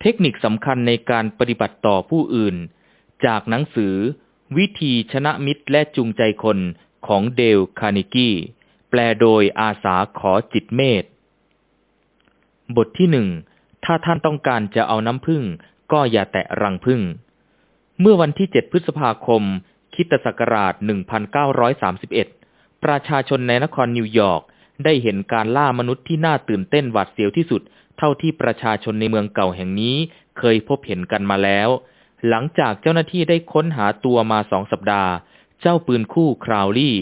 เทคนิคสำคัญในการปฏิบัติต่อผู้อื่น จากหนังสือ วิธีชนะมิตรและจูงใจคนของเดลคาร์นิกี้ แปลโดยอาสาขอจิตเมธบทที่หนึ่ง ถ้าท่านต้องการจะเอาน้ำพึ่ง ก็อย่าแตะรังพึ่ง เมื่อวันที่ 7 พฤษภาคม คิตศักราช 1931 ประชาชนในนครนิวยอร์กได้เห็นการล่ามนุษย์ที่น่าตื่นเต้นหวาดเสียวที่สุด เท่าที่ประชาชนในเมืองเก่าแห่งนี้เคยพบเห็นกันมาแล้ว หลังจากเจ้าหน้าที่ได้ค้นหาตัวมาสองสัปดาห์ เจ้าปืนคู่คราวลี่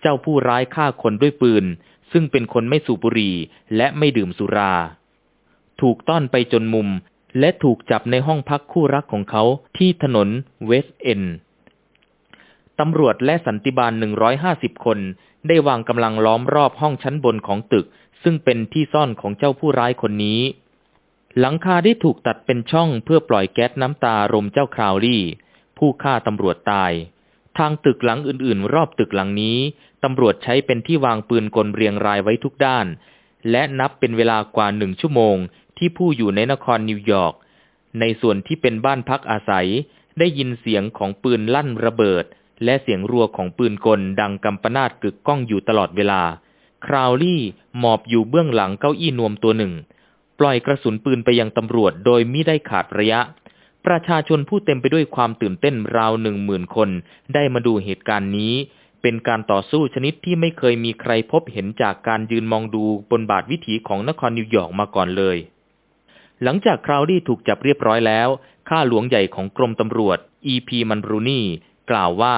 เจ้าผู้ร้ายฆ่าคนด้วยปืน ซึ่งเป็นคนไม่สูบบุหรี่และไม่ดื่มสุรา ถูกต้อนไปจนมุมและถูกจับในห้องพักคู่รักของเขาที่ถนนเวสต์เอนตำรวจและสันติบาล 150 คน ได้วางกำลังล้อมรอบห้องชั้นบนของตึก ซึ่งเป็นที่ซ่อนของเจ้าผู้ร้ายคนนี้ หลังคาได้ถูกตัดเป็นช่องเพื่อปล่อยแก๊สน้ำตารมเจ้าคราวลี่ ผู้ฆ่าตำรวจตาย ทางตึกหลังอื่นๆ รอบตึกหลังนี้ตำรวจใช้เป็นที่วางปืนกลเรียงรายไว้ทุกด้าน และนับเป็นเวลากว่าหนึ่งชั่วโมง ที่ผู้อยู่ในนครนิวยอร์กในส่วนที่เป็นบ้านพักอาศัย ได้ยินเสียงของปืนลั่นระเบิด และเสียงรัวของปืนกลดังกำปนาตกึกก้องอยู่ตลอดเวลา คราวลี่หมอบอยู่เบื้องหลังเก้าอี้นวมตัวหนึ่ง ปล่อยกระสุนปืนไปยังตำรวจโดยมิได้ขาดระยะ ประชาชนผู้เต็มไปด้วยความตื่นเต้นราวหนึ่งหมื่นคน ได้มาดูเหตุการณ์นี้ เป็นการต่อสู้ชนิดที่ไม่เคยมีใครพบเห็นจากการยืนมองดูบนบาทวิถีของนครนิวยอร์กมาก่อนเลย หลังจากคราวลี่ถูกจับเรียบร้อยแล้ว ข้าหลวงใหญ่ของกรมตำรวจ E.P. มันรูนี่ กล่าวว่า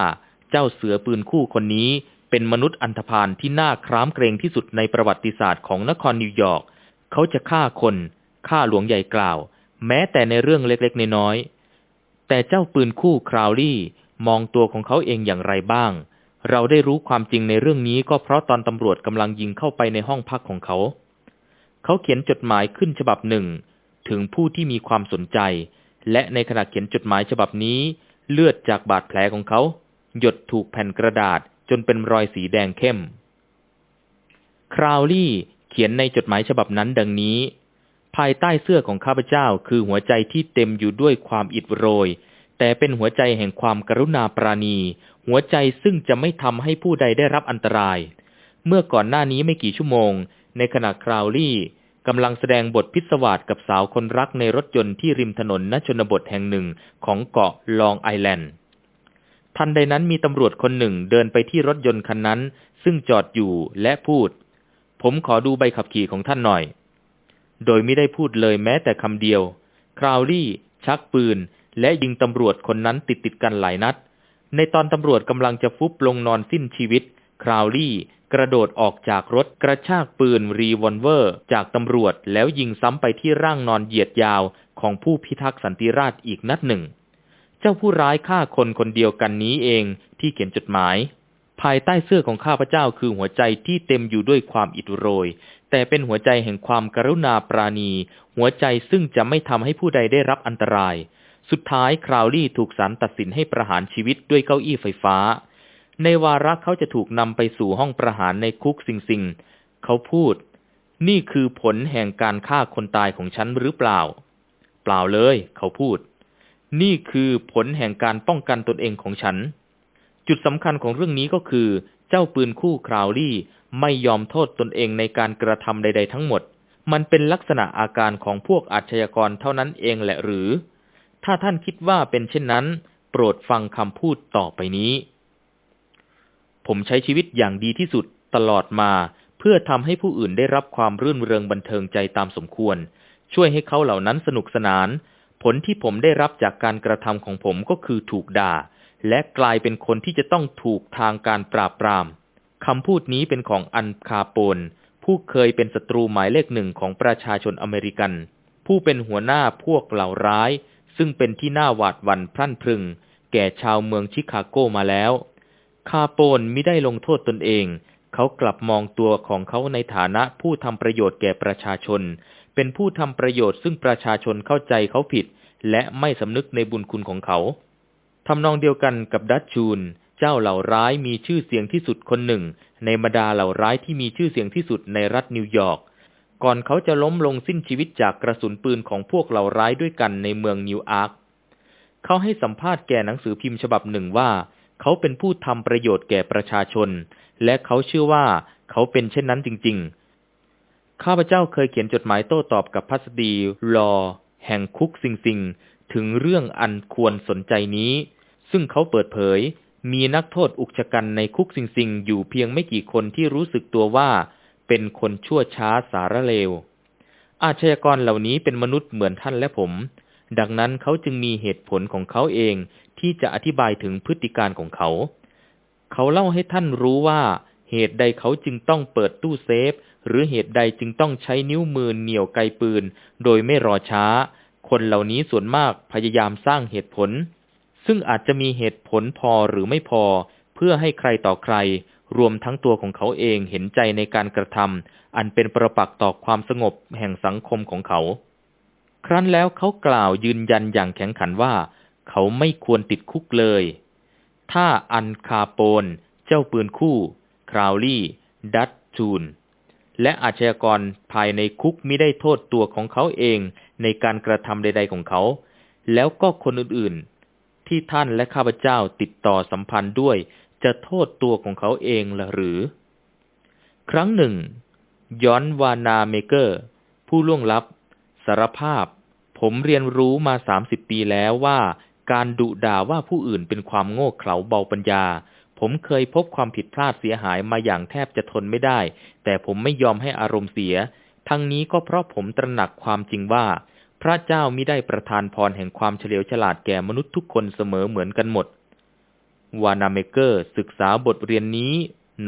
เจ้าเสือปืนคู่คนนี้ เป็นมนุษย์อันธพาลที่น่าคร้ามเกรงที่สุดในประวัติศาสตร์ของนครนิวยอร์ก เขาจะฆ่าคนฆ่าหลวงใหญ่กล่าว แม้แต่ในเรื่องเล็กๆน้อยๆแต่เจ้าปืนคู่คราวลี่มองตัวของเขาเองอย่างไรบ้าง เราได้รู้ความจริงในเรื่องนี้ก็เพราะตอนตำรวจกำลังยิงเข้าไปในห้องพักของเขา เขาเขียนจดหมายขึ้นฉบับหนึ่ง ถึงผู้ที่มีความสนใจ และในขณะเขียนจดหมายฉบับนี้ เลือดจากบาดแผลของเขา หยดถูกแผ่นกระดาษ จนเป็นรอยสีแดงเข้ม คราวลี่เขียนในจดหมายฉบับนั้นดังนี้ ภายใต้เสื้อของข้าพเจ้าคือหัวใจที่เต็มอยู่ด้วยความอิดโรย แต่เป็นหัวใจแห่งความกรุณาปราณี หัวใจซึ่งจะไม่ทำให้ผู้ใดได้รับอันตราย เมื่อก่อนหน้านี้ไม่กี่ชั่วโมง ในขณะคราวลี่กำลังแสดงบทพิศวาสกับสาวคนรักในรถยนต์ที่ริมถนนณชนบทแห่งหนึ่งของเกาะลองไอแลนด์ ทันใดนั้นมีตำรวจคนหนึ่งเดินไปที่รถยนต์คันนั้น ซึ่งจอดอยู่และพูด ผมขอดูใบขับขี่ของท่านหน่อย โดยไม่ได้พูดเลยแม้แต่คำเดียว คราวลี่ ชักปืน และยิงตำรวจคนนั้นติดติดกันหลายนัด ในตอนตำรวจกำลังจะฟุบลงนอนสิ้นชีวิต คราวลี่ กระโดดออกจากรถกระชากปืนรีวอลเวอร์ จากตำรวจแล้วยิงซ้ำไปที่ร่างนอนเหยียดยาวของผู้พิทักษ์สันติราษฎร์อีกนัดหนึ่ง เจ้าผู้ร้ายฆ่าคนคนเดียวกันนี้เองที่เขียนจดหมาย ภายใต้เสื้อของข้าพเจ้าคือหัวใจที่เต็มอยู่ด้วยความอิดโรย แต่เป็นหัวใจแห่งความกรุณาปรานี หัวใจซึ่งจะไม่ทำให้ผู้ใดได้รับอันตราย สุดท้ายคราวลี่ถูกศาลตัดสินให้ประหารชีวิตด้วยเก้าอี้ไฟฟ้า ในวาระเขาจะถูกนำไปสู่ห้องประหารในคุกสิงสิงเขาพูด นี่คือผลแห่งการฆ่าคนตายของฉันหรือเปล่า เปล่าเลย เขาพูด นี่คือผลแห่งการป้องกันตนเองของฉัน จุดสำคัญของเรื่องนี้ก็คือ เจ้าปืนคู่คราวลี่ไม่ยอมโทษตนเองในการกระทำใด ๆ ทั้งหมด มันเป็นลักษณะอาการของพวกอาชญากรเท่านั้นเองแหละหรือ ถ้าท่านคิดว่าเป็นเช่นนั้น โปรดฟังคำพูดต่อไปนี้ ผมใช้ชีวิตอย่างดีที่สุดตลอดมาเพื่อทำให้ผู้อื่นได้รับความรื่นเริงบันเทิงใจตามสมควร ช่วยให้เขาเหล่านั้นสนุกสนาน ผลที่ผมได้รับจากการกระทำของผมก็คือถูกด่า และกลายเป็นคนที่จะต้องถูกทางการปราบปรามคำพูดนี้เป็นของอันคาโปน ผู้เคยเป็นศัตรูหมายเลขหนึ่งของประชาชนอเมริกัน ผู้เป็นหัวหน้าพวกเหล่าร้าย ซึ่งเป็นที่น่าหวาดหวั่นพรั่นพรึง แก่ชาวเมืองชิคาโกมาแล้ว คาโปนไม่ได้ลงโทษตนเอง เขากลับมองตัวของเขาในฐานะผู้ทำประโยชน์แก่ประชาชน เป็นผู้ทำประโยชน์ซึ่งประชาชนเข้าใจเขาผิด และไม่สำนึกในบุญคุณของเขาทำนองเดียวกันกับดัชชูน เจ้าเหล่าร้ายมีชื่อเสียงที่สุดคนหนึ่ง ในบรรดาเหล่าร้ายที่มีชื่อเสียงที่สุดในรัฐนิวยอร์กก่อนเขาจะล้มลงสิ้นชีวิตจากกระสุนปืนของพวกเหล่าร้ายด้วยกันในเมืองนิวอาร์คเขาให้สัมภาษณ์แก่หนังสือพิมพ์ฉบับหนึ่งว่า เขาเป็นผู้ทำประโยชน์แก่ประชาชน และเขาเชื่อว่าเขาเป็นเช่นนั้นจริง ๆ ข้าพเจ้าเคยเขียนจดหมายโต้ตอบกับพัสดีรอ แห่งคุกสิงสิง ถึงเรื่องอันควรสนใจนี้ ซึ่งเขาเปิดเผย มีนักโทษอุกชะกันในคุกสิงสิง อยู่เพียงไม่กี่คนที่รู้สึกตัวว่า เป็นคนชั่วช้าสารเลว อาชญากรเหล่านี้เป็นมนุษย์เหมือนท่านและผม ดังนั้นเขาจึงมีเหตุผลของเขาเองที่จะอธิบายถึงพฤติการของเขา เขาเล่าให้ท่านรู้ว่าเหตุใดเขาจึงต้องเปิดตู้เซฟ หรือเหตุใดจึงต้องใช้นิ้วมือเหนี่ยวไกปืน โดยไม่รอช้า คนเหล่านี้ส่วนมากพยายามสร้างเหตุผล ซึ่งอาจจะมีเหตุผลพอหรือไม่พอ เพื่อให้ใครต่อใคร รวมทั้งตัวของเขาเองเห็นใจในการกระทำอันเป็นประปักษ์ต่อความสงบแห่งสังคมของเขา ครั้นแล้วเขากล่าวยืนยันอย่างแข็งขันว่า เขาไม่ควรติดคุกเลย ถ้าอันคาโปน เจ้าปืนคู่ คราวลี่ ดัตจูน และอาชญากรภายในคุกมิได้โทษตัวของเขาเองในการกระทำใด ๆของเขา แล้วก็คนอื่นๆ ที่ท่านและข้าพเจ้าติดต่อสัมพันธ์ด้วย จะโทษตัวของเขาเองละหรือ ครั้งหนึ่ง ย้อนวานาเมเกอร์ ผู้ล่วงลับ สารภาพ ผมเรียนรู้มาสามสิบปีแล้วว่า การดุด่าว่าผู้อื่นเป็นความโง่เขลาเบาปัญญา ผมเคยพบความผิดพลาดเสียหายมาอย่างแทบจะทนไม่ได้ แต่ผมไม่ยอมให้อารมณ์เสีย ทั้งนี้ก็เพราะผมตระหนักความจริงว่า พระเจ้ามิได้ประทานพรแห่งความเฉลียวฉลาดแก่มนุษย์ทุกคนเสมอเหมือนกันหมด วานาเมเกอร์ศึกษาบทเรียนนี้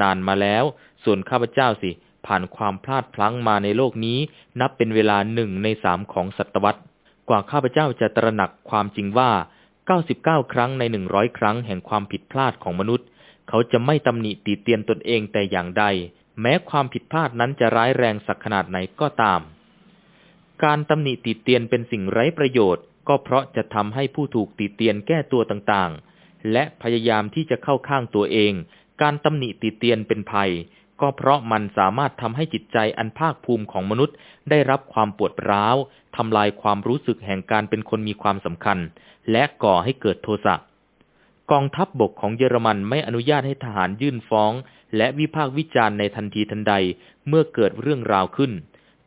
นานมาแล้ว ส่วนข้าพเจ้าสิ ผ่านความพลาดพลั้งมาในโลกนี้ นับเป็นเวลาหนึ่งในสามของศตวรรษ กว่าข้าพเจ้าจะตระหนักความจริงว่า 99 ครั้งใน 100 ครั้งแห่งความผิดพลาดของมนุษย์ เขาจะไม่ตำหนิตีเตียนตนเองแต่อย่างใด แม้ความผิดพลาดนั้นจะร้ายแรงสักขนาดไหนก็ตาม การตำหนิติเตียนเป็นสิ่งไร้ประโยชน์ ก็เพราะจะทำให้ผู้ถูกติเตียนแก้ตัวต่างๆ และพยายามที่จะเข้าข้างตัวเอง การตำหนิติเตียนเป็นภัย ก็เพราะมันสามารถทำให้จิตใจอันภาคภูมิของมนุษย์ ได้รับความปวดร้าวทำลายความรู้สึกแห่งการเป็นคนมีความสำคัญ และก่อให้เกิดโทสะ กองทัพบบกของเยอรมันไม่อนุญาตให้ทหารยื่นฟ้อง และวิพากษ์วิจารณ์ในทันทีทันใดเมื่อเกิดเรื่องราวขึ้น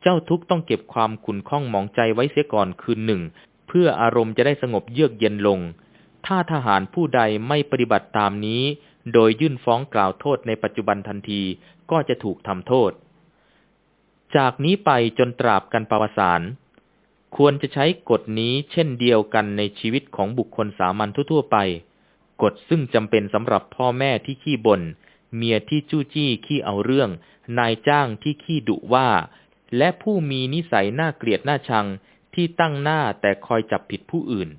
เจ้าทุกต้องเก็บความขุนข้องหมองใจไว้เสียก่อนคืนหนึ่ง เพื่ออารมณ์จะได้สงบเยือกเย็นลง ถ้าทหารผู้ใดไม่ปฏิบัติตามนี้ โดยยื่นฟ้องกล่าวโทษในปัจจุบันทันทีก็จะถูกทำโทษ จากนี้ไปจนตราบกันประวสารควรจะใช้กฎนี้เช่นเดียวกันในชีวิตของบุคคลสามัญทั่วๆไป กฎซึ่งจำเป็นสำหรับพ่อแม่ที่ขี้บน่นเมียที่จู้จี้ขี้เอาเรื่อง นายจ้างที่ขี้ดุว่า และผู้มีนิสัยน่าเกลียดน่าชังที่ตั้งหน้าแต่คอยจับผิดผู้อื่น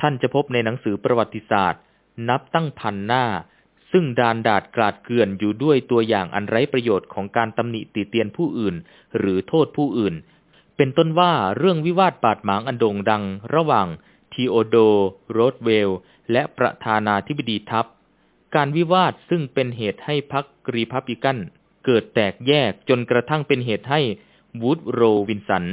ท่านจะพบในหนังสือประวัติศาสตร์ นับตั้งพันหน้า ซึ่งดานดาดกลาดเกลื่อนอยู่ด้วยตัวอย่างอันไร้ประโยชน์ของการตำหนิติเตียนผู้อื่น หรือโทษผู้อื่น เป็นต้นว่าเรื่องวิวาทบาดหมางอันโด่งดัง ระหว่าง ทีโอดอร์ โรสเวลต์ และประธานาธิบดีทัฟต์ การวิวาทซึ่งเป็นเหตุให้พรรครีพับลิกัน เกิดแตกแยกจนกระทั่งเป็นเหตุให้วูดโรว์ วิลสัน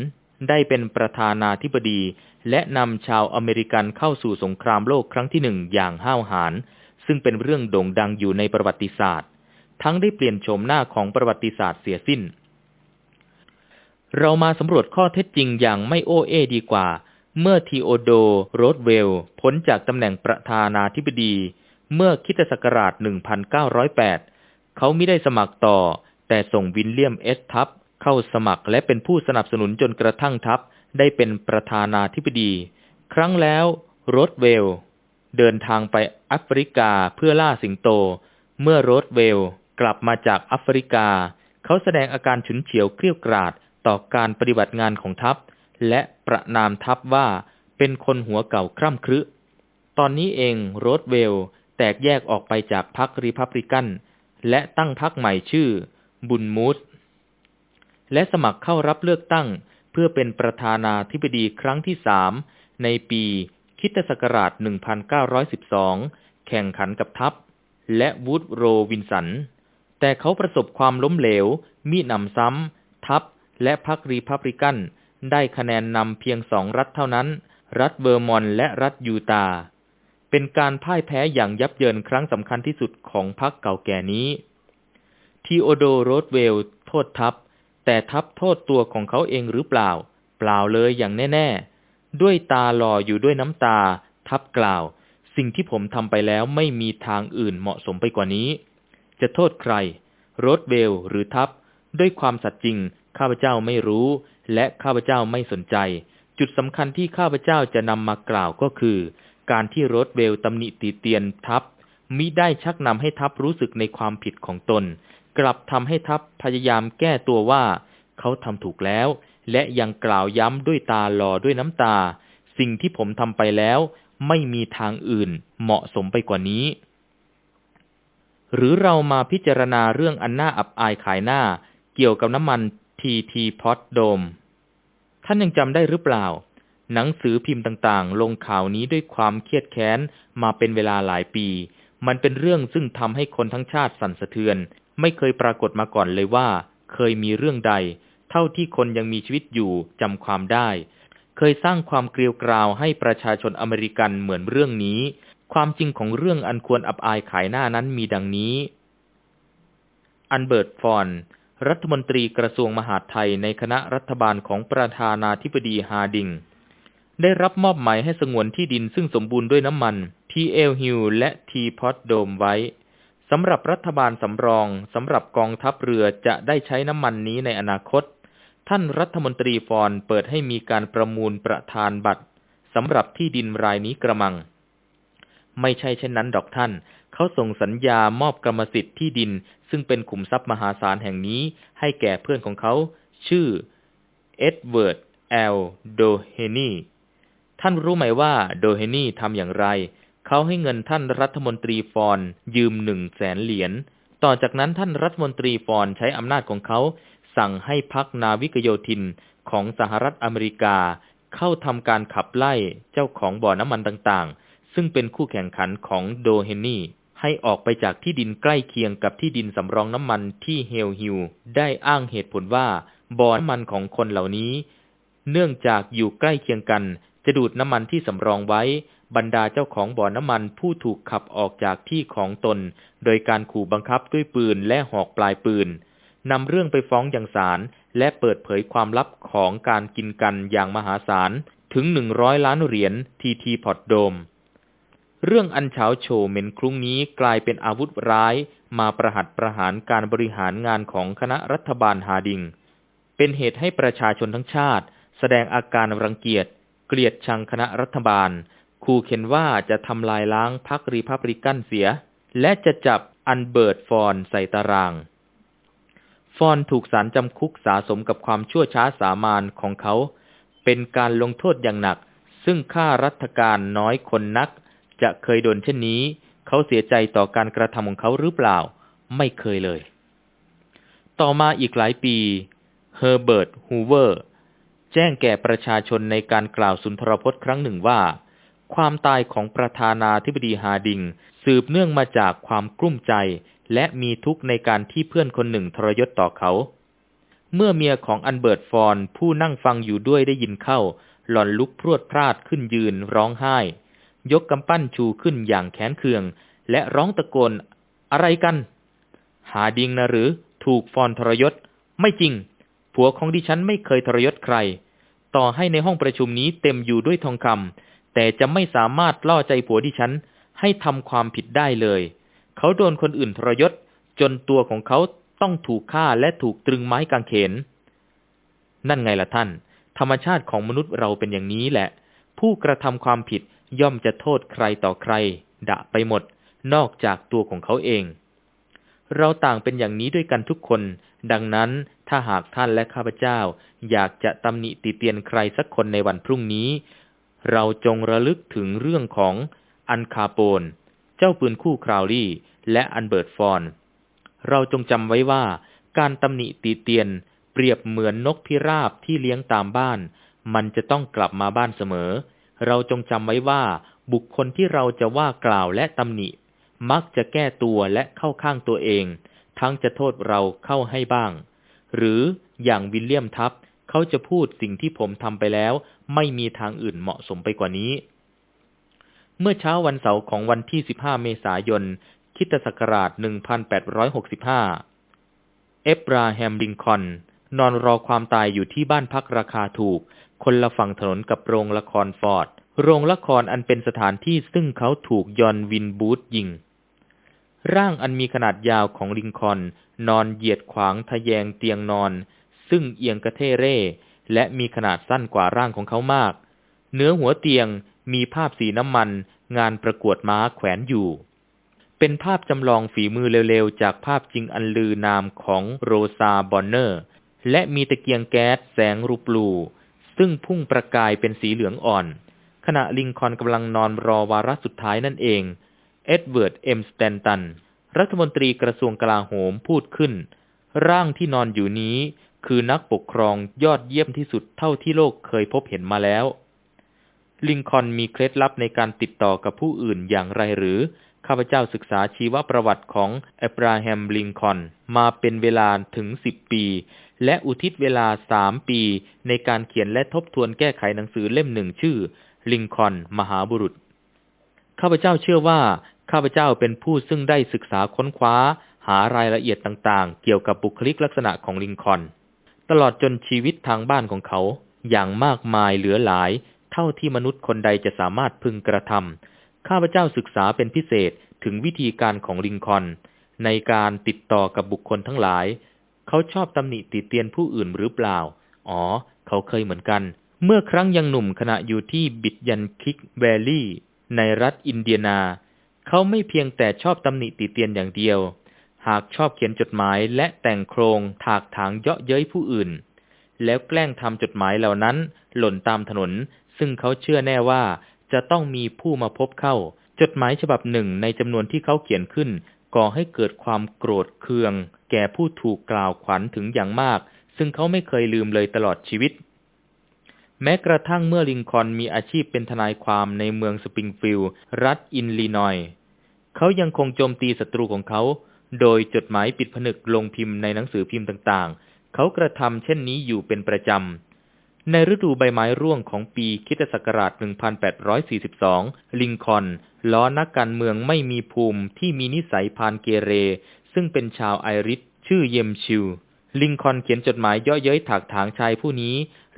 ได้เป็นประธานาธิบดี และนำชาวอเมริกันเข้าสู่สงครามโลกครั้งที่หนึ่งอย่างห้าวหาญซึ่งเป็นเรื่องโด่งดังอยู่ในประวัติศาสตร์ ทั้งได้เปลี่ยนโฉมหน้าของประวัติศาสตร์เสียสิ้น เรามาสำรวจข้อเท็จจริงอย่างไม่โอ้เอ้ดีกว่า เมื่อทีโอดอร์ โรสเวลต์พ้นจากตำแหน่งประธานาธิบดี เมื่อคริสต์ศักราช 1908 เขาไม่ได้สมัครต่อ แต่ส่งวิลเลียมเอช ทัฟต์เข้าสมัครและเป็นผู้สนับสนุนจนกระทั่งทัฟต์ได้เป็นประธานาธิบดี ครั้นแล้วโรสเวลต์เดินทางไปแอฟริกาเพื่อล่าสิงโต เมื่อโรสเวลต์กลับมาจากแอฟริกา เขาแสดงอาการฉุนเฉียวเกรี้ยวกราดต่อการปฏิบัติงานของทัฟต์ และประณามทัฟต์ว่าเป็นคนหัวเก่าคร่ำครึ ตอนนี้เองโรสเวลต์แตกแยกออกไปจากพรรครีพับลิกัน และตั้งพรรคใหม่ชื่อ บูลมูสและสมัครเข้ารับเลือกตั้งเพื่อเป็นประธานาธิบดีครั้งที่สามในปีคริสต์ศักราช 1912 แข่งขันกับทัฟต์ และวูดโรว์ วิลสัน แต่เขาประสบความล้มเหลว มิหนำซ้ำ ทัฟต์ และพรรครีพับลิกัน ได้คะแนนนำเพียงสองรัฐเท่านั้น รัฐเวอร์มอนต์และรัฐยูตาห์เป็นการพ่ายแพ้อย่างยับเยินครั้งสำคัญที่สุดของพรรคเก่าแก่นี้ ทีโอดอร์ โรสเวลต์โทษทัฟต์ แต่ทัฟต์โทษตัวของเขาเองหรือเปล่า เปล่าเลยอย่างแน่ ๆ ด้วยตาหล่ออยู่ด้วยน้ำตา ทัฟต์กล่าว สิ่งที่ผมทำไปแล้วไม่มีทางอื่นเหมาะสมไปกว่านี้ จะโทษใคร โรสเวลต์หรือทัฟต์ ด้วยความสัตย์จริง ข้าพเจ้าไม่รู้ และข้าพเจ้าไม่สนใจ จุดสำคัญที่ข้าพเจ้าจะนำมากล่าวก็คือ การที่โรสเวลต์ตำหนิติเตียนทัฟต์มิได้ชักนำให้ทัฟต์รู้สึกในความผิดของตน กลับทำให้ทัฟต์พยายามแก้ตัวว่า เขาทำถูกแล้ว และยังกล่าวย้ำด้วยตาหลอด้วยน้ำตา สิ่งที่ผมทำไปแล้ว ไม่มีทางอื่นเหมาะสมไปกว่านี้ หรือเรามาพิจารณาเรื่องอันน่าอับอายขายหน้า เกี่ยวกับน้ำมันทีทีพอตโดม ท่านยังจำได้หรือเปล่า หนังสือพิมพ์ต่างๆ ลงข่าวนี้ด้วยความเครียดแค้นมาเป็นเวลาหลายปี มันเป็นเรื่องซึ่งทำให้คนทั้งชาติสั่นสะเทือน ไม่เคยปรากฏมาก่อนเลยว่า เคยมีเรื่องใด เท่าที่คนยังมีชีวิตอยู่จำความได้ เคยสร้างความเกลียวกราวให้ประชาชนอเมริกันเหมือนเรื่องนี้ ความจริงของเรื่องอันควรอับอายขายหน้านั้นมีดังนี้ อันเบิร์ตฟอน รัฐมนตรีกระทรวงมหาดไทยในคณะรัฐบาลของประธานาธิบดีฮาดิง ได้รับมอบหมายให้สงวนที่ดินซึ่งสมบูรณ์ด้วยน้ำมันที่เอลก์ฮิลล์และทีพอตโดมไว้สำหรับรัฐบาลสำรองสำหรับกองทัพเรือจะได้ใช้น้ำมันนี้ในอนาคต ท่านรัฐมนตรีฟอลล์เปิดให้มีการประมูลประทานบัตรสำหรับที่ดินรายนี้กระมัง ไม่ใช่เช่นนั้นดอกท่าน เขาส่งสัญญามอบกรรมสิทธิ์ที่ดิน ซึ่งเป็นขุมทรัพย์มหาศาลแห่งนี้ ให้แก่เพื่อนของเขา ชื่อ เอ็ดเวิร์ด แอล โดเฮนีท่านรู้ไหมว่าโดเฮนีทำอย่างไร เขาให้เงินท่านรัฐมนตรีฟอนยืมหนึ่งแสนเหรียญ ต่อจากนั้นท่านรัฐมนตรีฟอนใช้อำนาจของเขา สั่งให้พักนาวิกโยธินของสหรัฐอเมริกา เข้าทำการขับไล่เจ้าของบ่อน้ำมันต่างๆ ซึ่งเป็นคู่แข่งขันของโดเฮนี่ให้ออกไปจากที่ดินใกล้เคียงกับที่ดินสำรองน้ำมันที่เฮลฮิลได้อ้างเหตุผลว่าบ่อน้ำมันของคนเหล่านี้ เนื่องจากอยู่ใกล้เคียงกัน จะดูดน้ำมันที่สำรองไว้ บรรดาเจ้าของบ่อน้ำมันผู้ถูกขับออกจากที่ของตน โดยการขู่บังคับด้วยปืนและหอกปลายปืนนำเรื่องไปฟ้องอย่างศาลและเปิดเผยความลับของการกินกันอย่างมหาศาลถึงหนึ่งร้อยล้านเหรียญทีทีพอดโดม เรื่องอันเฉาโฉเหม็นคลุ้งนี้กลายเป็นอาวุธร้ายมาประหัตประหารการบริหารงานของคณะรัฐบาลฮาดิง เป็นเหตุให้ประชาชนทั้งชาติ แสดงอาการรังเกียจ เกลียดชังคณะรัฐบาล คูเข็นว่าจะทำลายล้างพรรครีพับลิกันเสีย และจะจับอันเบิร์ตฟอนใส่ตาราง ฟอนถูกสารจำคุกสะสมกับความชั่วช้าสามานของเขา เป็นการลงโทษอย่างหนัก ซึ่งข้ารัฐการน้อยคนนัก จะเคยโดนเช่นนี้ เขาเสียใจต่อการกระทำของเขาหรือเปล่า ไม่เคยเลย ต่อมาอีกหลายปีเฮอร์เบิร์ตฮูเวอร์แจ้งแก่ประชาชนในการกล่าวสุนทรพจน์ครั้งหนึ่งว่า ความตายของประธานาธิบดีฮาร์ดิง สืบเนื่องมาจากความกลุ้มใจ และมีทุกข์ในการที่เพื่อนคนหนึ่งทรยศต่อเขา เมื่อเมียของอัลเบิร์ตฟอลล์ผู้นั่งฟังอยู่ด้วยได้ยินเข้า หล่อนลุกพรวดพลาดขึ้นยืนร้องไห้ ยกกำปั้นชูขึ้นอย่างแขนเคือง และร้องตะโกนอะไรกัน หาดิงนะหรือถูกฟอนทรยศ ไม่จริง ผัวของดิฉันไม่เคยทรยศใคร ต่อให้ในห้องประชุมนี้เต็มอยู่ด้วยทองคำแต่จะไม่สามารถล่อใจผัวดิฉันให้ทำความผิดได้เลย เขาโดนคนอื่นทรยศ จนตัวของเขาต้องถูกฆ่าและถูกตรึงไม้กางเขน นั่นไงล่ะท่าน ธรรมชาติของมนุษย์เราเป็นอย่างนี้แหละ ผู้กระทำความผิด ย่อมจะโทษใครต่อใคร ดะไปหมด นอกจากตัวของเขาเอง เราต่างเป็นอย่างนี้ด้วยกันทุกคน ดังนั้นถ้าหากท่านและข้าพเจ้า อยากจะตำหนิติเตียนใครสักคนในวันพรุ่งนี้ เราจงระลึกถึงเรื่องของอันคาโปน เจ้าปืนคู่คราวลี่ และอันเบิร์ตฟอน เราจงจำไว้ว่าการตำหนิตีเตียนเปรียบเหมือนนกพิราบที่เลี้ยงตามบ้าน มันจะต้องกลับมาบ้านเสมอ เราจงจำไว้ว่าบุคคลที่เราจะว่ากล่าวและตำหนิ มักจะแก้ตัวและเข้าข้างตัวเอง ทั้งจะโทษเราเข้าให้บ้าง หรืออย่างวิลเลียมทัพเขาจะพูดสิ่งที่ผมทำไปแล้ว ไม่มีทางอื่นเหมาะสมไปกว่านี้ เมื่อเช้าวันเสาร์ของวันที่ 15 เมษายนคิตศักราช 1865 เอบราแฮมลิงคอนนอนรอความตายอยู่ที่บ้านพักราคาถูก คนละฝั่งถนนกับโรงละครฟอร์ด โรงละครอันเป็นสถานที่ซึ่งเขาถูกยอนวินบูธยิง ร่างอันมีขนาดยาวของลิงคอนนอนเหยียดขวางทะแยงเตียงนอน ซึ่งเอียงกระเทเร่ และมีขนาดสั้นกว่าร่างของเขามาก เนื้อหัวเตียงมีภาพสีน้ำมัน งานประกวดม้าแขวนอยู่ เป็นภาพจำลองฝีมือเร็วๆ จากภาพจริงอันลือนามของโรซาบอนเฮอร์ และมีตะเกียงแก๊สแสงรูปลู ซึ่งพุ่งประกายเป็นสีเหลืองอ่อน ขณะลินคอล์นกำลังนอนรอวาระสุดท้ายนั่นเอง เอ็ดเวิร์ด เอ็มสแตนตัน รัฐมนตรีกระทรวงกลาโหมพูดขึ้น ร่างที่นอนอยู่นี้คือนักปกครองยอดเยี่ยมที่สุดเท่าที่โลกเคยพบเห็นมาแล้ว ลิงคอนมีเคล็ดลับในการติดต่อกับผู้อื่นอย่างไรหรือ ข้าพเจ้าศึกษาชีวประวัติของอับราฮัมลิงคอนมาเป็นเวลาถึงสิบปี และอุทิศเวลาสามปี ในการเขียนและทบทวนแก้ไขหนังสือเล่มหนึ่งชื่อ ลิงคอนมหาบุรุษ ข้าพเจ้าเชื่อว่า ข้าพเจ้าเป็นผู้ซึ่งได้ศึกษาค้นคว้า หารายละเอียดต่างๆ เกี่ยวกับบุคลิกลักษณะของลิงคอนตลอดจนชีวิตทางบ้านของเขา อย่างมากมายเหลือหลาย เท่าที่มนุษย์คนใดจะสามารถพึงกระทำข้าพเจ้าศึกษาเป็นพิเศษถึงวิธีการของลิงคอนในการติดต่อกับบุคคลทั้งหลาย เขาชอบตำหนิติเตียนผู้อื่นหรือเปล่า อ๋อ เขาเคยเหมือนกัน เมื่อครั้งยังหนุ่มขณะอยู่ที่บิดยันคิกแวลลี่ ในรัฐอินเดียนา เขาไม่เพียงแต่ชอบตำหนิติเตียนอย่างเดียว หากชอบเขียนจดหมายและแต่งโครงถากถางเยาะเย้ยผู้อื่น แล้วแกล้งทำจดหมายเหล่านั้น หล่นตามถนน ซึ่งเขาเชื่อแน่ว่าจะต้องมีผู้มาพบเข้า จดหมายฉบับหนึ่งในจำนวนที่เขาเขียนขึ้น ก่อให้เกิดความโกรธเคือง แก่ผู้ถูกกล่าวขวัญถึงอย่างมาก ซึ่งเขาไม่เคยลืมเลยตลอดชีวิต แม้กระทั่งเมื่อลินคอล์นมีอาชีพเป็นทนายความในเมืองสปริงฟิลด์รัฐอิลลินอยส์เขายังคงโจมตีศัตรูของเขา โดยจดหมายปิดผนึกลงพิมพ์ในหนังสือพิมพ์ต่างๆ เขากระทำเช่นนี้อยู่เป็นประจำ ในฤดูใบไม้ร่วงของปีคริสต์ศักราช 1842 ลินคอล์นล้อนักการเมืองไม่มีภูมิที่มีนิสัยพาลเกเร ซึ่งเป็นชาวไอริชชื่อเยมชิว ลินคอล์นเขียนจดหมายเยาะเย้ยถากถางชายผู้นี้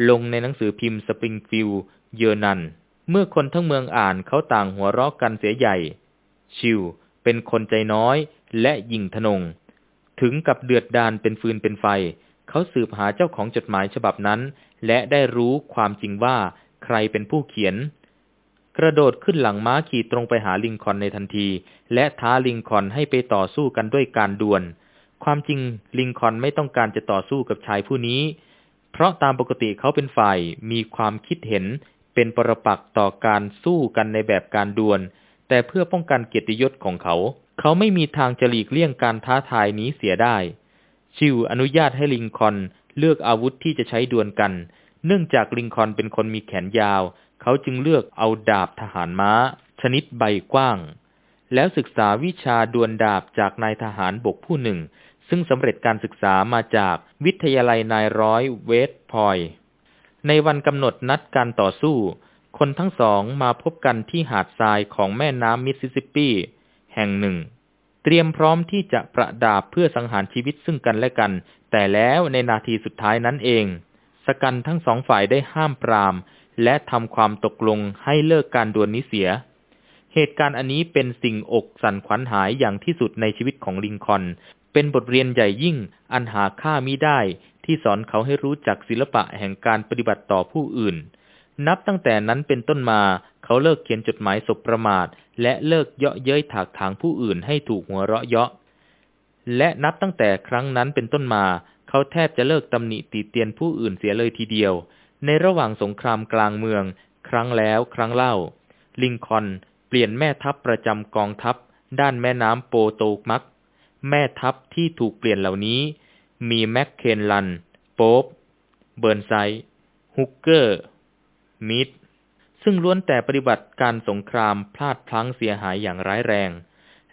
ลงในหนังสือพิมพ์สปริงฟิลด์เจอร์นัล เมื่อคนทั้งเมืองอ่านเขาต่างหัวเราะกันเสียใหญ่ ชีลด์เป็นคนใจน้อยและหยิ่งทะนง ถึงกับเดือดดาลเป็นฟืนเป็นไฟ เขาสืบหาเจ้าของจดหมายฉบับนั้น และได้รู้ความจริงว่าใครเป็นผู้เขียน กระโดดขึ้นหลังม้าขี่ตรงไปหาลินคอล์นในทันที และท้าลินคอล์นให้ไปต่อสู้กันด้วยการดวล ความจริงลิงคอนไม่ต้องการจะต่อสู้กับชายผู้นี้ เพราะตามปกติเขาเป็นฝ่ายมีความคิดเห็นเป็นปรปักษ์ต่อการสู้กันในแบบการดวล แต่เพื่อป้องกันเกียรติยศของเขา เขาไม่มีทางจะหลีกเลี่ยงการท้าทายนี้เสียได้ ชิวอนุญาตให้ลิงคอน เลือกอาวุธที่จะใช้ดวลกัน เนื่องจากลิงคอนเป็นคนมีแขนยาว เขาจึงเลือกเอาดาบทหารม้า ชนิดใบกว้าง แล้วศึกษาวิชาดวลดาบจากนายทหารบกผู้หนึ่ง ซึ่งสำเร็จการศึกษามาจากวิทยาลัยนายร้อยเวสต์พอยต์ ในวันกำหนดนัดการต่อสู้ คนทั้งสองมาพบกันที่หาดทรายของแม่น้ำมิสซิสซิปปี แห่งหนึ่งเตรียมพร้อมที่จะประดาบเพื่อสังหารชีวิตซึ่งกันและกัน แต่แล้วในนาทีสุดท้ายนั้นเอง second ทั้งสองฝ่ายได้ห้ามปราม และทำความตกลงให้เลิกการดวลนี้เสีย เหตุการณ์อันนี้เป็นสิ่งอกสั่นขวัญหายอย่างที่สุดในชีวิตของลิงคอนเป็นบทเรียนใหญ่ยิ่งอันหาค่ามิได้ที่สอนเขาให้รู้จักศิลปะแห่งการปฏิบัติต่อผู้อื่น นับตั้งแต่นั้นเป็นต้นมา เขาเลิกเขียนจดหมายสบประมาท และเลิกเยาะเย้ยถากถางผู้อื่นให้ถูกหัวเราะเยาะ และนับตั้งแต่ครั้งนั้นเป็นต้นมา เขาแทบจะเลิกตำหนิตีเตียนผู้อื่นเสียเลยทีเดียว ในระหว่างสงครามกลางเมือง ครั้งแล้วครั้งเล่า ลินคอล์นเปลี่ยนแม่ทัพประจำกองทัพ ด้านแม่น้ำโปโตมัก แม่ทัพที่ถูกเปลี่ยนเหล่านี้ มีแม็กเคลแลน โป๊ปเบิร์นไซด์ฮุกเกอร์ มี้ดซึ่งล้วนแต่ปฏิบัติการสงครามพลาดพลั้งเสียหายอย่างร้ายแรง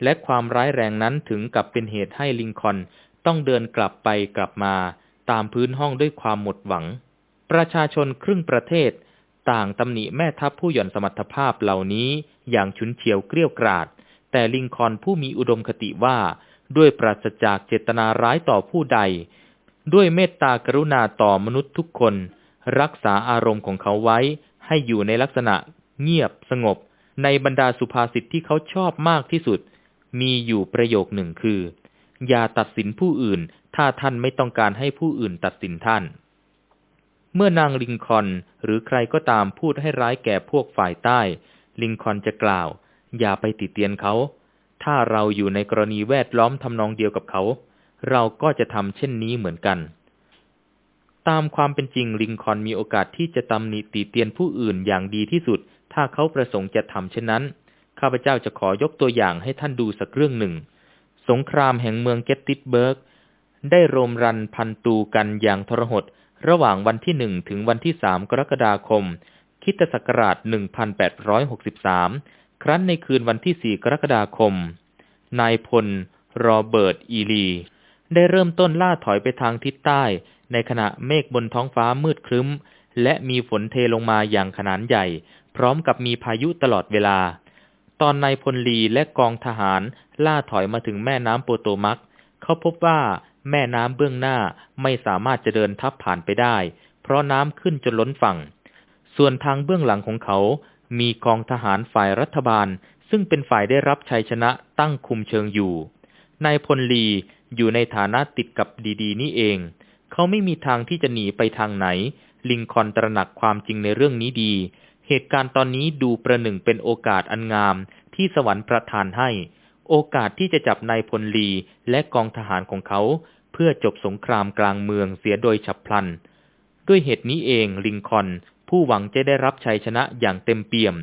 และความร้ายแรงนั้นถึงกับเป็นเหตุให้ลิงคอนต้องเดินกลับไปกลับมา ตามพื้นห้องด้วยความหมดหวัง ประชาชนครึ่งประเทศ ต่างตำหนิแม่ทัพผู้หย่อนสมรรถภาพเหล่านี้อย่างฉุนเฉียวเกลี้ยวกราด แต่ลิงคอนผู้มีอุดมคติว่า ด้วยปราศจากเจตนาร้ายต่อผู้ใด ด้วยเมตตากรุณาต่อมนุษย์ทุกคน รักษาอารมณ์ของเขาไว้ให้อยู่ในลักษณะเงียบสงบ ในบรรดาสุภาษิตที่เขาชอบมากที่สุด มีอยู่ประโยคหนึ่งคือ อย่าตัดสินผู้อื่น ถ้าท่านไม่ต้องการให้ผู้อื่นตัดสินท่าน เมื่อนางลิงคอนหรือใครก็ตามพูดให้ร้ายแก่พวกฝ่ายใต้ ลิงคอนจะกล่าว อย่าไปติเตียนเขา ถ้าเราอยู่ในกรณีแวดล้อมทำนองเดียวกับเขา เราก็จะทำเช่นนี้เหมือนกันตามความเป็นจริงลิงคอนมีโอกาสที่จะตำหนิติเตียนผู้อื่นอย่างดีที่สุด ถ้าเขาประสงค์จะทำเช่นนั้น ข้าพเจ้าจะขอยกตัวอย่างให้ท่านดูสักเรื่องหนึ่ง สงครามแห่งเมืองเกตติสเบิร์ก ได้โรมรันพันตูกันอย่างทรหด ระหว่างวันที่หนึ่งถึงวันที่สามกรกฎาคมคริตศักราช 1863 ครั้นในคืนวันที่4กรกฎาคม นายพลโรเบิร์ต อีลี ได้เริ่มต้นล่าถอยไปทางทิศใต้ ในขณะเมฆบนท้องฟ้ามืดครึ้ม และมีฝนเทลงมาอย่างขนาดใหญ่ พร้อมกับมีพายุตลอดเวลา ตอนนายพลลีและกองทหารล่าถอยมาถึงแม่น้ำโปโตมัก เขาพบว่าแม่น้ำเบื้องหน้าไม่สามารถจะเดินทับผ่านไปได้ เพราะน้ำขึ้นจนล้นฝั่ง ส่วนทางเบื้องหลังของเขา มีกองทหารฝ่ายรัฐบาล ซึ่งเป็นฝ่ายได้รับชัยชนะตั้งคุมเชิงอยู่ นายพลลีอยู่ในฐานะติดกับดี ๆ นี่เอง เขาไม่มีทางที่จะหนีไปทางไหน ลิงคอนตระหนักความจริงในเรื่องนี้ดี เหตุการณ์ตอนนี้ดูประหนึ่งเป็นโอกาสอันงามที่สวรรค์ประทานให้ โอกาสที่จะจับนายพลลีและกองทหารของเขา เพื่อจบสงครามกลางเมืองเสียโดยฉับพลัน ด้วยเหตุนี้เองลิงคอนผู้หวังจะได้รับชัยชนะอย่างเต็มเปี่ยม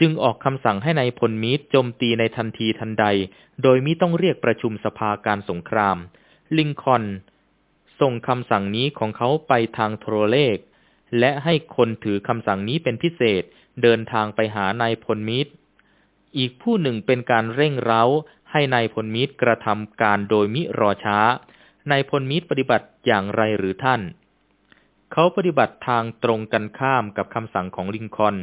จึงออกคำสั่งให้ในายพลมีดโจมตีในทันทีทันใด โดยมิต้องเรียกประชุมสภาการสงคราม ลิงคอนส่งคำสั่งนี้ของเขาไปทางโทรเลข และให้คนถือคำสั่งนี้เป็นพิเศษเดินทางไปหานายพลมิตร อีกผู้หนึ่งเป็นการเร่งเร้าให้นายพลมิตรกระทำการโดยมิรอช้า นายพลมิตรปฏิบัติอย่างไรหรือท่าน เขาปฏิบัติทางตรงกันข้ามกับคำสั่งของลิงคอน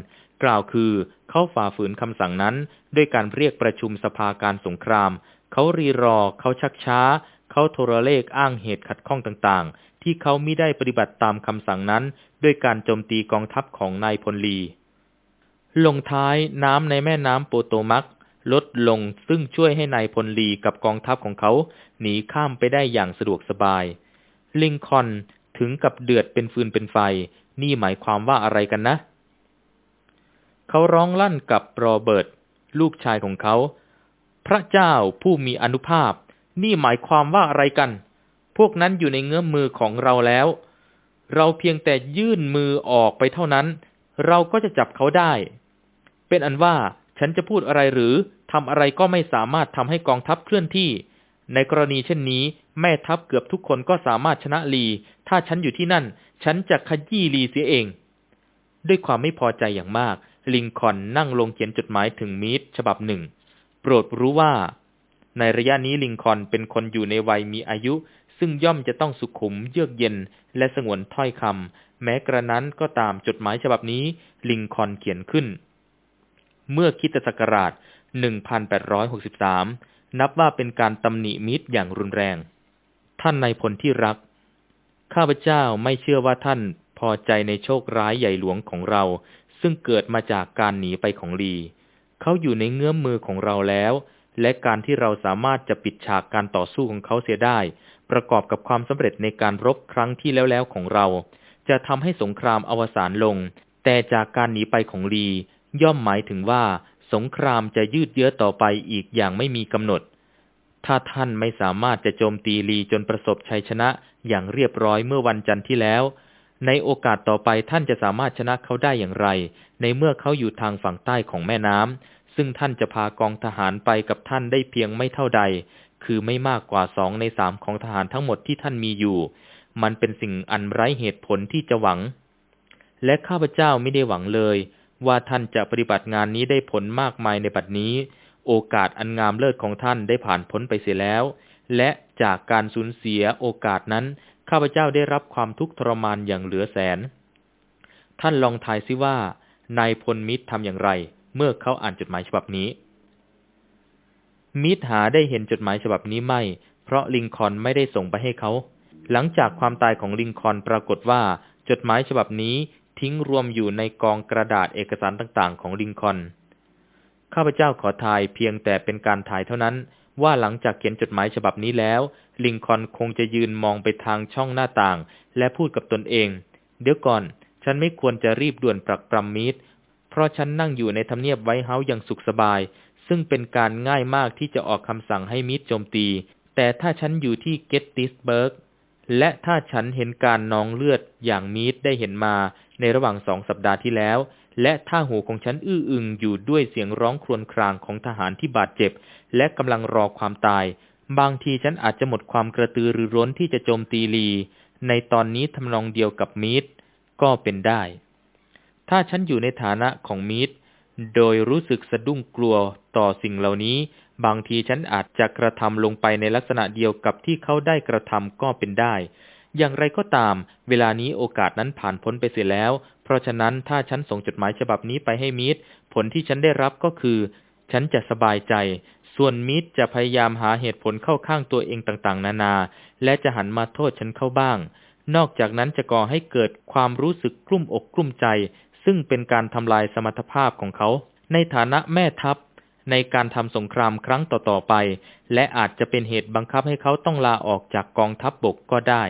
กล่าวคือเขาฝ่าฝืนคำสั่งนั้น ด้วยการเรียกประชุมสภาการสงคราม เขารีรอ เขาชักช้า เขาโทรเลขอ้างเหตุขัดข้องต่างๆ ที่เขาไม่ได้ปฏิบัติตามคำสั่งนั้น ด้วยการโจมตีกองทัพของนายพลลี ลงท้ายน้ำในแม่น้ำโปโตมักลดลงซึ่งช่วยให้นายพลลีกับกองทัพของเขา หนีข้ามไปได้อย่างสะดวกสบาย ลิงคอนถึงกับเดือดเป็นฟืนเป็นไฟ นี่หมายความว่าอะไรกันนะ เขาร้องลั่นกับโรเบิร์ตลูกชายของเขา พระเจ้าผู้มีอนุภาพ นี่หมายความว่าอะไรกัน พวกนั้นอยู่ในเงื้อมมือของเราแล้ว เราเพียงแต่ยื่นมือออกไปเท่านั้น เราก็จะจับเขาได้ เป็นอันว่าฉันจะพูดอะไรหรือทำอะไรก็ไม่สามารถทำให้กองทัพเคลื่อนที่ ในกรณีเช่นนี้ แม่ทัพเกือบทุกคนก็สามารถชนะลี ถ้าฉันอยู่ที่นั่น ฉันจะขยี้ลีเสียเอง ด้วยความไม่พอใจอย่างมาก ลิงคอนนั่งลงเขียนจดหมายถึงมีดฉบับหนึ่ง โปรดรู้ว่า ในระยะนี้ลิงคอนเป็นคนอยู่ในวัยมีอายุ ซึ่งย่อมจะต้องสุขุมเยือกเย็น และสงวนถ้อยคำแม้กระนั้นก็ตามจดหมายฉบับนี้ ลิงคอนเขียนขึ้น เมื่อคิดศักราช 1863 นับว่าเป็นการตำหนิมิตรอย่างรุนแรง ท่านในพลที่รัก ข้าพเจ้าไม่เชื่อว่าท่านพอใจในโชคร้ายใหญ่หลวงของเรา ซึ่งเกิดมาจากการหนีไปของลี เขาอยู่ในเงื้อมมือของเราแล้ว และการที่เราสามารถจะปิดฉากการต่อสู้ของเขาเสียได้ ประกอบกับความสำเร็จในการรบครั้งที่แล้วๆของเรา จะทำให้สงครามอวสานลง แต่จากการหนีไปของลี ย่อมหมายถึงว่า สงครามจะยืดเยื้อต่อไปอีกอย่างไม่มีกำหนด ถ้าท่านไม่สามารถจะโจมตีลีจนประสบชัยชนะอย่างเรียบร้อยเมื่อวันจันทร์ที่แล้ว ในโอกาสต่อไปท่านจะสามารถชนะเขาได้อย่างไร ในเมื่อเขาอยู่ทางฝั่งใต้ของแม่น้ำซึ่งท่านจะพากองทหารไปกับท่านได้เพียงไม่เท่าใด คือไม่มากกว่าสองในสามของทหารทั้งหมดที่ท่านมีอยู่ มันเป็นสิ่งอันไร้เหตุผลที่จะหวัง และข้าพเจ้าไม่ได้หวังเลย ว่าท่านจะปฏิบัติงานนี้ได้ผลมากมายในบัดนี้ โอกาสอันงามเลิศของท่านได้ผ่านพ้นไปเสียแล้ว และจากการสูญเสียโอกาสนั้น ข้าพเจ้าได้รับความทุกข์ทรมานอย่างเหลือแสน ท่านลองทายซิว่า นายพลมิตรทำอย่างไร เมื่อเขาอ่านจดหมายฉบับนี้ มิตรหาได้เห็นจดหมายฉบับนี้ไม่ เพราะลินคอล์นไม่ได้ส่งไปให้เขา หลังจากความตายของลินคอล์นปรากฏว่า จดหมายฉบับนี้ทิ้งรวมอยู่ในกองกระดาษเอกสารต่างๆ ของลินคอล์น ข้าพเจ้าขอทายเพียงแต่เป็นการทายเท่านั้น ว่าหลังจากเขียนจดหมายฉบับนี้แล้ว ลินคอล์นคงจะยืนมองไปทางช่องหน้าต่าง และพูดกับตนเอง เดี๋ยวก่อน ฉันไม่ควรจะรีบด่วนปรักปรำมีดเพราะฉันนั่งอยู่ในทำเนียบไวท์เฮาส์อย่างสุขสบาย ซึ่งเป็นการง่ายมากที่จะออกคำสั่งให้มิดโจมตี แต่ถ้าฉันอยู่ที่เกตติสเบิร์กและถ้าฉันเห็นการนองเลือดอย่างมีดได้เห็นมาในระหว่างสองสัปดาห์ที่แล้ว และถ้าหูของฉันอื้ออึงอยู่ด้วยเสียงร้องครวญครางของทหารที่บาดเจ็บ และกำลังรอความตาย บางทีฉันอาจจะหมดความกระตือรือร้นที่จะโจมตีลี ในตอนนี้ทำนองเดียวกับมีดก็เป็นได้ ถ้าฉันอยู่ในฐานะของมีด โดยรู้สึกสะดุ้งกลัวต่อสิ่งเหล่านี้ บางทีฉันอาจจะกระทำลงไปในลักษณะเดียวกับที่เขาได้กระทำก็เป็นได้ อย่างไรก็ตาม เวลานี้โอกาสนั้นผ่านพ้นไปเสียแล้ว เพราะฉะนั้นถ้าฉันส่งจดหมายฉบับนี้ไปให้มิตร ผลที่ฉันได้รับก็คือ ฉันจะสบายใจ ส่วนมิตรจะพยายามหาเหตุผลเข้าข้างตัวเองต่างๆ นานา และจะหันมาโทษฉันเข้าบ้างนอกจากนั้นจะก่อให้เกิดความรู้สึกกลุ้มอกกลุ้มใจ ซึ่งเป็นการทำลายสมรรถภาพของเขา ในฐานะแม่ทัพ ในการทำสงครามครั้งต่อๆไป และอาจจะเป็นเหตุบังคับให้เขาต้องลาออกจากกองทัพบบกก็ได้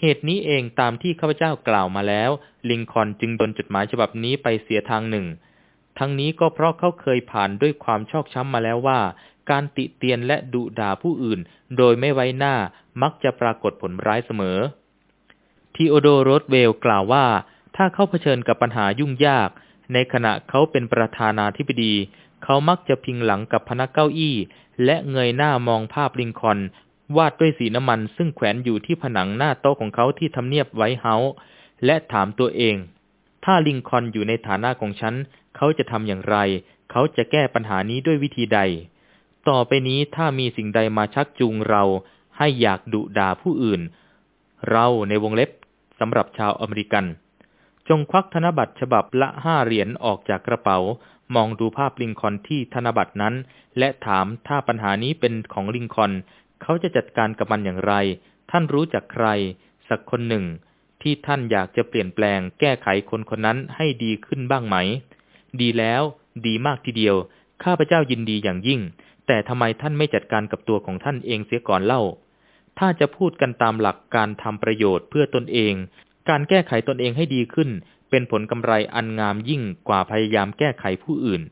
เหตุนี้เองตามที่ข้าพเจ้ากล่าวมาแล้ว ลิงคอนจึงดนจดหมายฉบับนี้ไปเสียทางหนึ่ง ทั้งนี้ก็เพราะเขาเคยผ่านด้วยความชอกช้ำมาแล้วว่า การติเตียนและดุด่าผู้อื่น โดยไม่ไว้หน้ามักจะปรากฏผลร้ายเสมอทีโอโดโรสเวลกล่าวว่า ถ้าเขาเผชิญกับปัญหายุ่งยาก ในขณะเขาเป็นประธานาธิบดี เขามักจะพิงหลังกับพนักเก้าอี้ และเงยหน้ามองภาพลิงคอนวาดด้วยสีน้ำมันซึ่งแขวนอยู่ที่ผนังหน้าโต๊ะของเขาที่ทำเนียบไว้เฮาและถามตัวเอง ถ้าลิงคอนอยู่ในฐานะของฉัน เขาจะทำอย่างไร เขาจะแก้ปัญหานี้ด้วยวิธีใด ต่อไปนี้ถ้ามีสิ่งใดมาชักจูงเราให้อยากดุด่าผู้อื่น เราในวงเล็บสำหรับชาวอเมริกัน จงควักธนบัตรฉบับละห้าเหรียญออกจากกระเป๋า มองดูภาพลิงคอนที่ธนบัตรนั้น และถามถ้าปัญหานี้เป็นของลิงคอนเขาจะจัดการกับมันอย่างไร ท่านรู้จักใคร สักคนหนึ่ง ที่ท่านอยากจะเปลี่ยนแปลงแก้ไขคนคนนั้นให้ดีขึ้นบ้างไหม ดีแล้ว ดีมากทีเดียว ข้าพเจ้ายินดีอย่างยิ่ง แต่ทำไมท่านไม่จัดการกับตัวของท่านเองเสียก่อนเล่าถ้าจะพูดกันตามหลักการทำประโยชน์เพื่อตนเอง การแก้ไขตนเองให้ดีขึ้น เป็นผลกำไรอันงามยิ่งกว่าพยายามแก้ไขผู้อื่น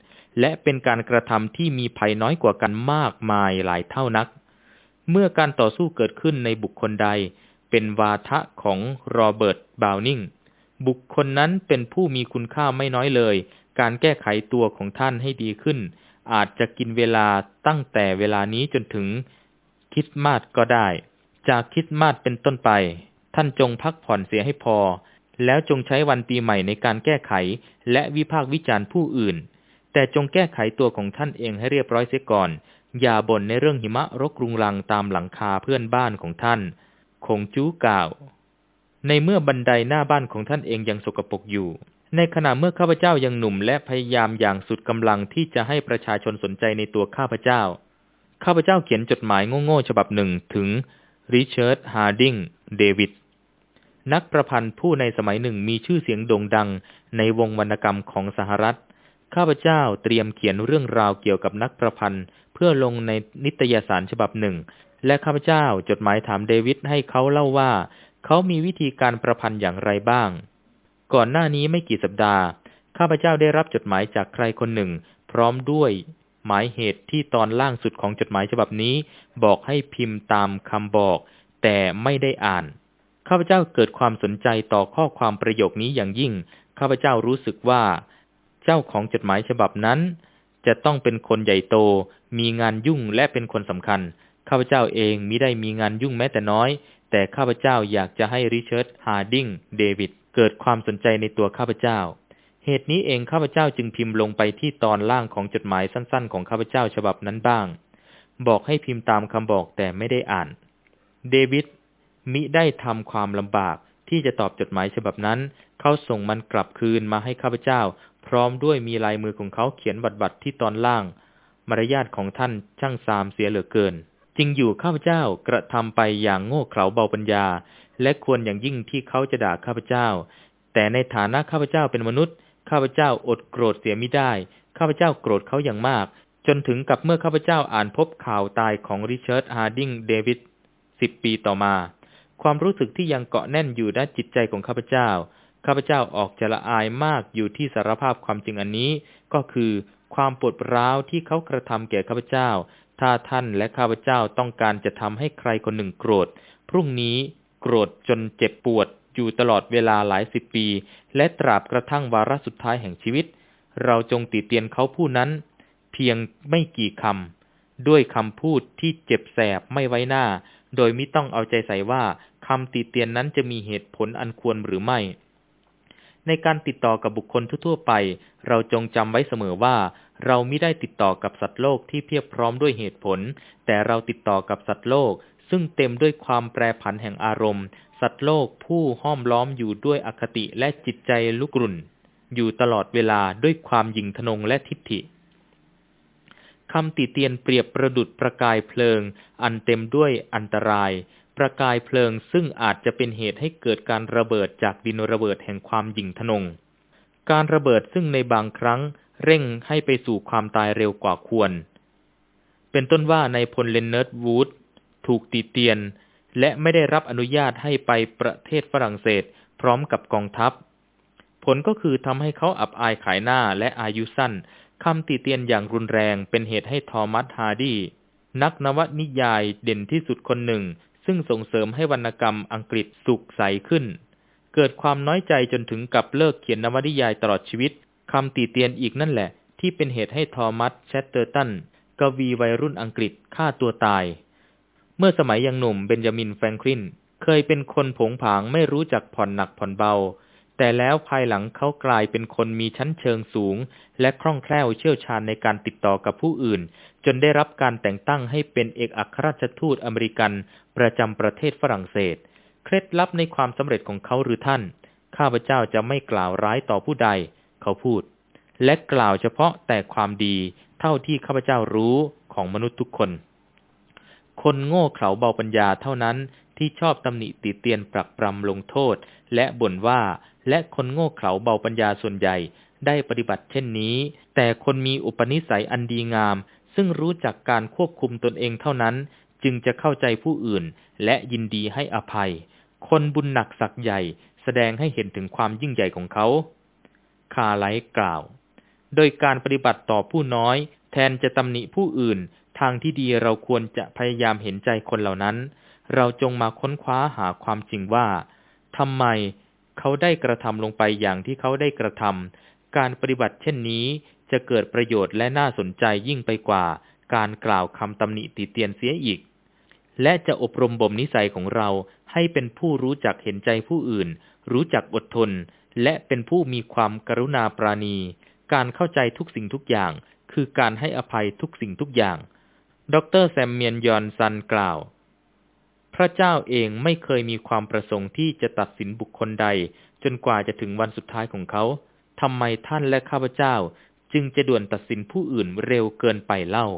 และเป็นการกระทำที่มีภัยน้อยกว่ากันมากมายหลายเท่านัก เมื่อการต่อสู้เกิดขึ้นในบุคคลใด เป็นวาทะของโรเบิร์ต บาวนิง บุคคลนั้นเป็นผู้มีคุณค่าไม่น้อยเลย การแก้ไขตัวของท่านให้ดีขึ้น อาจจะกินเวลาตั้งแต่เวลานี้จนถึงคริสต์มาสก็ได้ จากคริสต์มาสเป็นต้นไป ท่านจงพักผ่อนเสียให้พอ แล้วจงใช้วันปีใหม่ในการแก้ไข และวิพากษ์วิจารณ์ผู้อื่น แต่จงแก้ไขตัวของท่านเองให้เรียบร้อยเสียก่อน อย่าบ่นในเรื่องหิมะรกรุงรังตามหลังคาเพื่อนบ้านของท่าน ขงจื๊อกล่าว ในเมื่อบันไดหน้าบ้านของท่านเองยังสกปรกอยู่ ในขณะเมื่อข้าพเจ้ายังหนุ่มและพยายามอย่างสุดกำลังที่จะให้ประชาชนสนใจในตัวข้าพเจ้า ข้าพเจ้าเขียนจดหมายโง่ๆฉบับหนึ่งถึงริชาร์ดฮาร์ดิงเดวิด นักประพันธ์ผู้ในสมัยหนึ่งมีชื่อเสียงโด่งดังในวงวรรณกรรมของสหรัฐ ข้าพเจ้าเตรียมเขียนเรื่องราวเกี่ยวกับนักประพันธ์ เพื่อลงในนิตยสารฉบับหนึ่ง และข้าพเจ้าจดหมายถามเดวิดให้เขาเล่าว่า เขามีวิธีการประพันธ์อย่างไรบ้าง ก่อนหน้านี้ไม่กี่สัปดาห์ ข้าพเจ้าได้รับจดหมายจากใครคนหนึ่ง พร้อมด้วยหมายเหตุที่ตอนล่างสุดของจดหมายฉบับนี้ บอกให้พิมพ์ตามคำบอก แต่ไม่ได้อ่าน ข้าพเจ้าเกิดความสนใจต่อข้อความประโยคนี้อย่างยิ่ง ข้าพเจ้ารู้สึกว่า เจ้าของจดหมายฉบับนั้น จะต้องเป็นคนใหญ่โต มีงานยุ่งและเป็นคนสำคัญ ข้าพเจ้าเองมิได้มีงานยุ่งแม้แต่น้อย แต่ข้าพเจ้าอยากจะให้ริชาร์ดฮาร์ดิงเดวิดเกิดความสนใจในตัวข้าพเจ้า เหตุนี้เองข้าพเจ้าจึงพิมพ์ลงไปที่ตอนล่างของจดหมายสั้นๆ ของข้าพเจ้าฉบับนั้นว่า บอกให้พิมพ์ตามคำบอกแต่ไม่ได้อ่าน เดวิด มิได้ทำความลำบากที่จะตอบจดหมายฉบับนั้น เขาส่งมันกลับคืนมาให้ข้าพเจ้า พร้อมด้วยมีลายมือของเขาเขียนบัตรบัตรที่ตอนล่าง มารยาทของท่านช่างทรามเสียเหลือเกินจริงอยู่ข้าพเจ้ากระทำไปอย่างโง่เขลาเบาปัญญา และควรอย่างยิ่งที่เขาจะด่าข้าพเจ้า แต่ในฐานะข้าพเจ้าเป็นมนุษย์ ข้าพเจ้าอดโกรธเสียไม่ได้ ข้าพเจ้าโกรธเขาอย่างมาก จนถึงกับเมื่อข้าพเจ้าอ่านพบข่าวตายของริชาร์ดฮาร์ดิงเดวิดสิบปีต่อมา ความรู้สึกที่ยังเกาะแน่นอยู่ด้านจิตใจของข้าพเจ้า ข้าพเจ้าออกจะละอายมากอยู่ที่สารภาพความจริงอันนี้ ก็คือความปวดร้าวที่เขากระทำแก่ข้าพเจ้า ถ้าท่านและข้าพเจ้าต้องการจะทำให้ใครคนหนึ่งโกรธ พรุ่งนี้โกรธจนเจ็บปวดอยู่ตลอดเวลาหลายสิบปี และตราบกระทั่งวาระสุดท้ายแห่งชีวิต เราจงติเตียนเขาผู้นั้น เพียงไม่กี่คำด้วยคำพูดที่เจ็บแสบไม่ไว้หน้า โดยไม่ต้องเอาใจใส่ว่าคำติเตียนนั้นจะมีเหตุผลอันควรหรือไม่ ในการติดต่อกับบุคคลทั่วไป เราจงจำไว้เสมอว่า เราไม่ได้ติดต่อกับสัตว์โลกที่เพียบพร้อมด้วยเหตุผล แต่เราติดต่อกับสัตว์โลก ซึ่งเต็มด้วยความแปรผันแห่งอารมณ์ สัตว์โลกผู้ห้อมล้อมอยู่ด้วยอคติและจิตใจลุกรุ่น อยู่ตลอดเวลาด้วยความยิงทนงและทิฏฐิ คำติเตียนเปรียบประดุจประกายเพลิง อันเต็มด้วยอันตราย ประกายเพลิงซึ่งอาจจะเป็นเหตุให้เกิดการระเบิดจากดินระเบิดแห่งความหยิ่งทะนง การระเบิดซึ่งในบางครั้งเร่งให้ไปสู่ความตายเร็วกว่าควร เป็นต้นว่านายพลเลียวนาร์ดวูดถูกตีเตียน และไม่ได้รับอนุญาตให้ไปประเทศฝรั่งเศส พร้อมกับกองทัพ ผลก็คือทำให้เขาอับอายขายหน้าและอายุสั้น คำติเตียนอย่างรุนแรงเป็นเหตุให้ทอมัสฮาร์ดี นักนวนิยายเด่นที่สุดคนหนึ่ง ซึ่งส่งเสริมให้วรรณกรรมอังกฤษสุกใสขึ้น เกิดความน้อยใจจนถึงกับเลิกเขียนนวนิยายตลอดชีวิตคำติเตียนอีกนั่นแหละ ที่เป็นเหตุให้ทอมัสแชตเตอร์ตันกวีวัยรุ่นอังกฤษฆ่าตัวตาย เมื่อสมัยยังหนุ่มเบนจามินแฟรงคลินเคยเป็นคนผงผางไม่รู้จักผ่อนหนักผ่อนเบา แต่แล้วภายหลังเขากลายเป็นคนมีชั้นเชิงสูง และคล่องแคล่วเชี่ยวชาญในการติดต่อกับผู้อื่น จนได้รับการแต่งตั้งให้เป็นเอกอัครราชทูตอเมริกัน ประจำประเทศฝรั่งเศส เคล็ดลับในความสำเร็จของเขาหรือท่าน ข้าพเจ้าจะไม่กล่าวร้ายต่อผู้ใด เขาพูด และกล่าวเฉพาะแต่ความดีเท่าที่ข้าพเจ้ารู้ของมนุษย์ทุกคน คนโง่เขลาเบาปัญญาเท่านั้นที่ชอบตำหนิติเตียนปรักปรำลงโทษ และบ่นว่า และคนโง่เขลาเบาปัญญาส่วนใหญ่ได้ปฏิบัติเช่นนี้ แต่คนมีอุปนิสัยอันดีงาม ซึ่งรู้จักการควบคุมตนเองเท่านั้น จึงจะเข้าใจผู้อื่น และยินดีให้อภัย คนบุญหนักสักใหญ่ แสดงให้เห็นถึงความยิ่งใหญ่ของเขา คาไลกล่าว โดยการปฏิบัติต่อผู้น้อย แทนจะตำหนิผู้อื่น ทางที่ดีเราควรจะพยายามเห็นใจคนเหล่านั้น เราจงมาค้นคว้าหาความจริงว่าทำไม เขาได้กระทำลงไปอย่างที่เขาได้กระทำการปฏิบัติเช่นนี้จะเกิดประโยชน์และน่าสนใจยิ่งไปกว่า การกล่าวคำตำหนิติเตียนเสียอีก และจะอบรมบ่มนิสัยของเราให้เป็นผู้รู้จักเห็นใจผู้อื่น รู้จักอดทน และเป็นผู้มีความกรุณาปราณี การเข้าใจทุกสิ่งทุกอย่าง คือการให้อภัยทุกสิ่งทุกอย่าง ดร.แซมมวลจอห์นสันกล่าว พระเจ้าเองไม่เคยมีความประสงค์ที่จะตัดสินบุคคลใด จนกว่าจะถึงวันสุดท้ายของเขาทำไมท่านและข้าพเจ้า จึงจะด่วนตัดสินผู้อื่นเร็วเกินไปเล่า